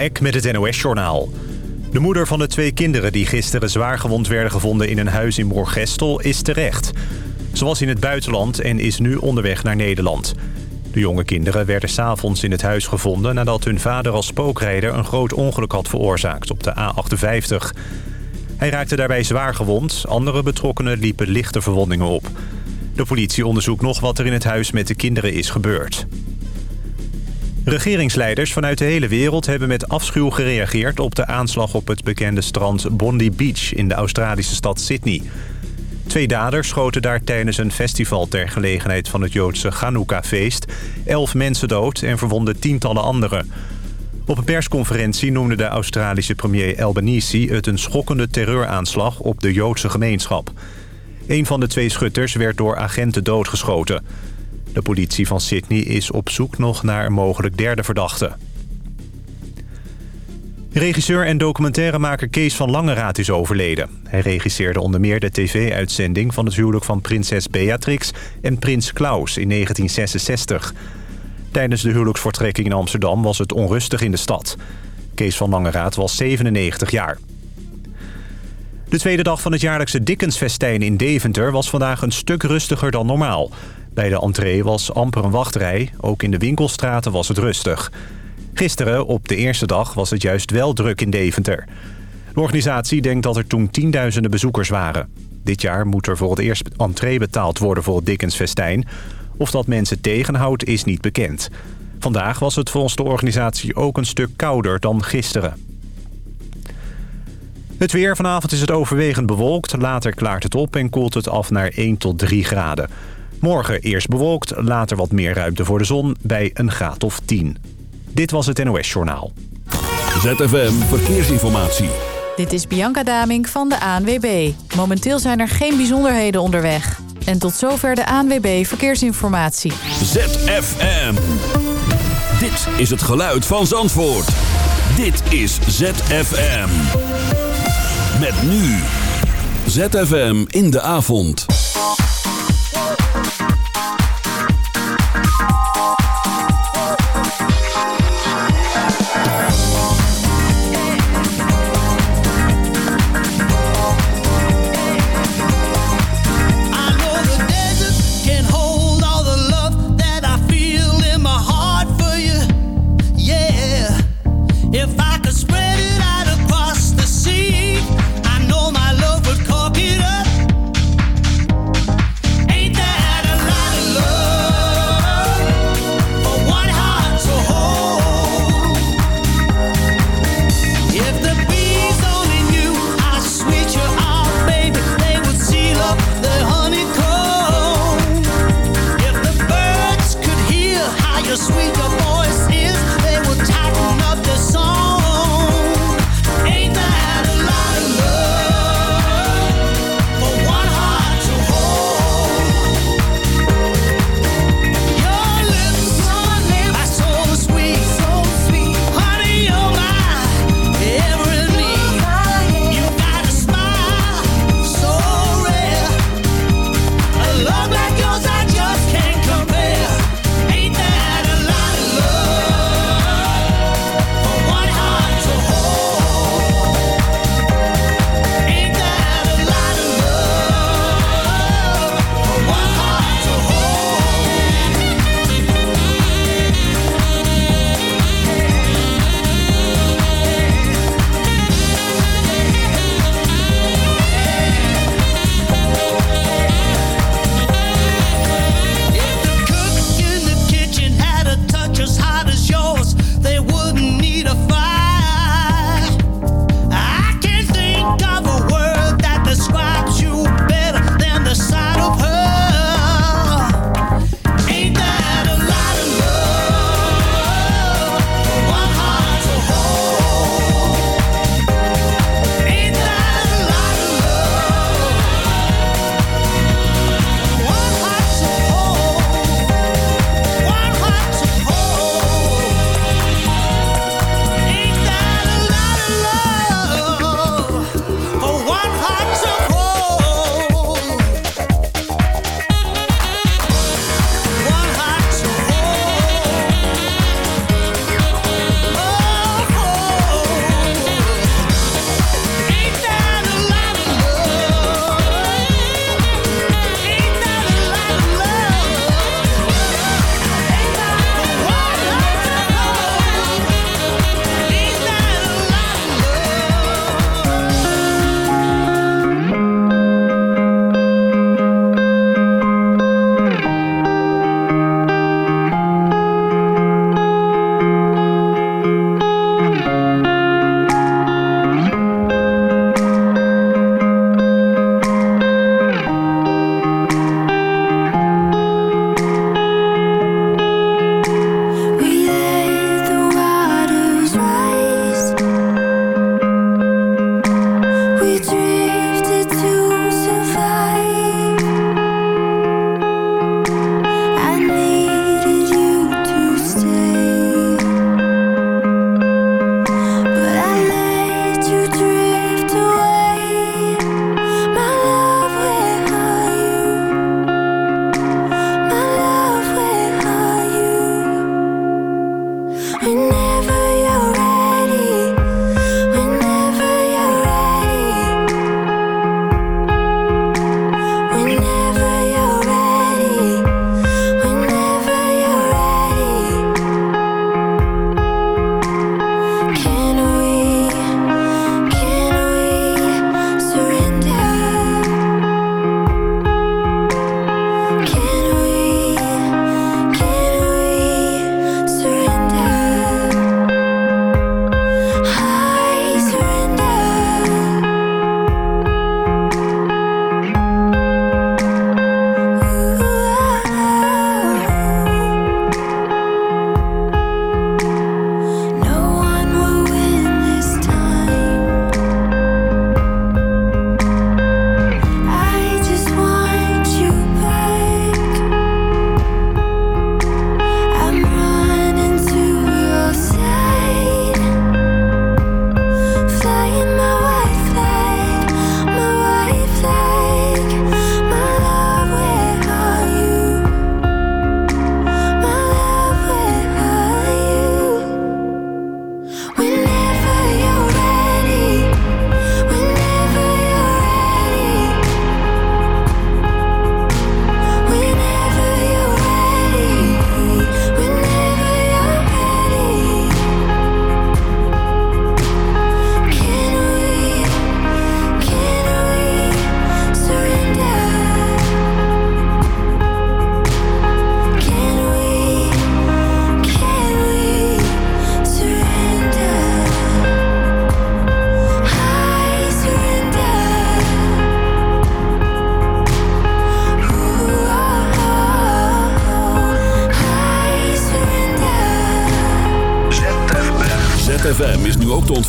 Eck met het NOS-journaal. De moeder van de twee kinderen die gisteren zwaargewond werden gevonden in een huis in Moorgestel is terecht. Ze was in het buitenland en is nu onderweg naar Nederland. De jonge kinderen werden s'avonds in het huis gevonden... nadat hun vader als spookrijder een groot ongeluk had veroorzaakt op de A58. Hij raakte daarbij zwaar gewond. Andere betrokkenen liepen lichte verwondingen op. De politie onderzoekt nog wat er in het huis met de kinderen is gebeurd. Regeringsleiders vanuit de hele wereld hebben met afschuw gereageerd... op de aanslag op het bekende strand Bondi Beach in de Australische stad Sydney. Twee daders schoten daar tijdens een festival ter gelegenheid van het Joodse Chanukka-feest... elf mensen dood en verwonden tientallen anderen. Op een persconferentie noemde de Australische premier Albanese... het een schokkende terreuraanslag op de Joodse gemeenschap. Een van de twee schutters werd door agenten doodgeschoten... De politie van Sydney is op zoek nog naar een mogelijk derde verdachte. Regisseur en documentairemaker Kees van Langeraad is overleden. Hij regisseerde onder meer de tv-uitzending van het huwelijk van prinses Beatrix en prins Klaus in 1966. Tijdens de huwelijksvoortrekking in Amsterdam was het onrustig in de stad. Kees van Langeraad was 97 jaar. De tweede dag van het jaarlijkse Dickensfestijn in Deventer was vandaag een stuk rustiger dan normaal. Bij de entree was amper een wachtrij. Ook in de winkelstraten was het rustig. Gisteren, op de eerste dag, was het juist wel druk in Deventer. De organisatie denkt dat er toen tienduizenden bezoekers waren. Dit jaar moet er voor het eerst entree betaald worden voor het Dickensfestijn. Of dat mensen tegenhoudt is niet bekend. Vandaag was het volgens de organisatie ook een stuk kouder dan gisteren. Het weer vanavond is het overwegend bewolkt. Later klaart het op en koelt het af naar 1 tot 3 graden. Morgen eerst bewolkt, later wat meer ruimte voor de zon bij een graad of 10. Dit was het NOS Journaal. ZFM Verkeersinformatie. Dit is Bianca Daming van de ANWB. Momenteel zijn er geen bijzonderheden onderweg. En tot zover de ANWB Verkeersinformatie. ZFM. Dit is het geluid van Zandvoort. Dit is ZFM. Met nu. ZFM in de avond.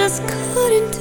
just couldn't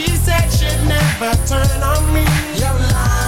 She said she'd never turn on me. Your lie.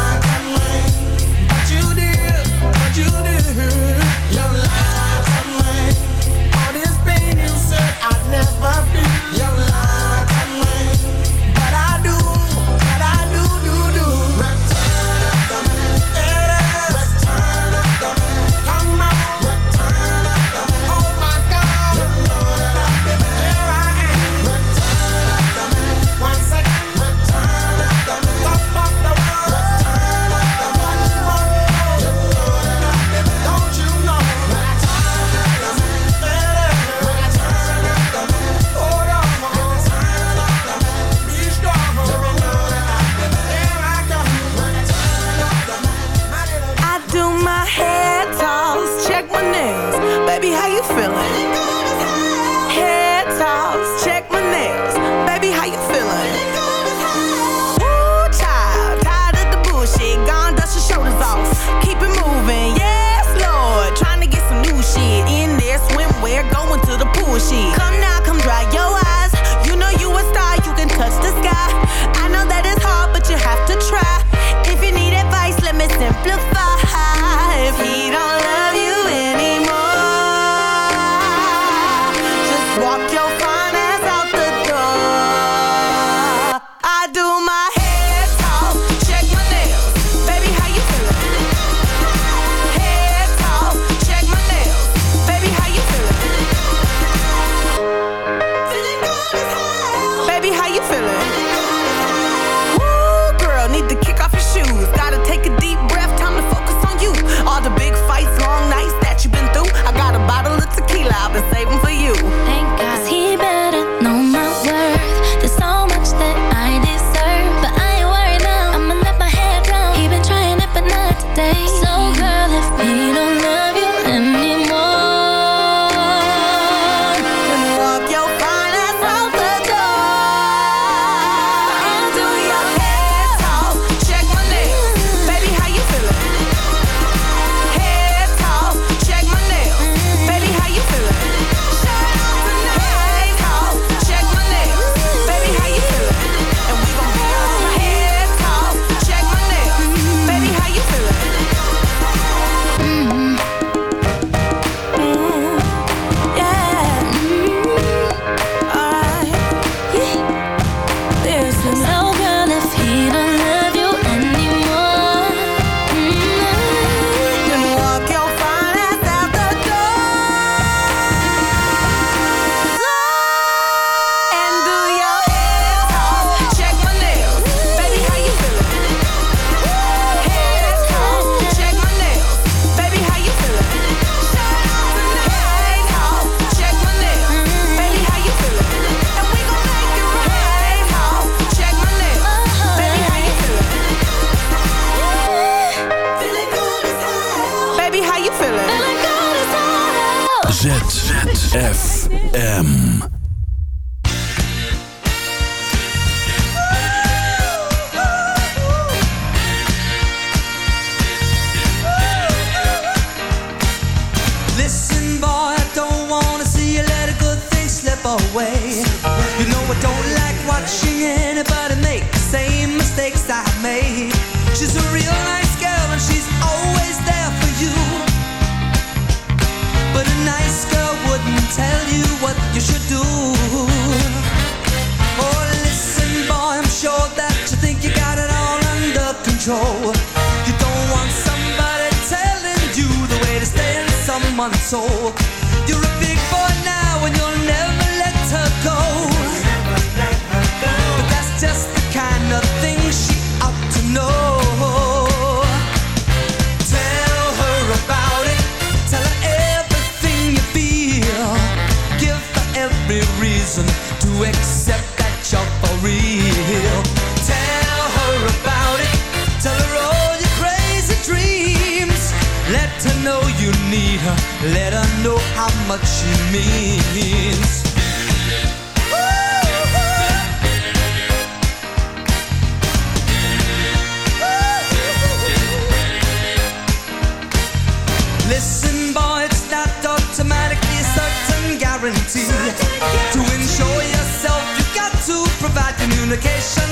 soul. Much she means. Listen, boy, it's not automatically a certain guarantee. To ensure yourself, you got to provide communication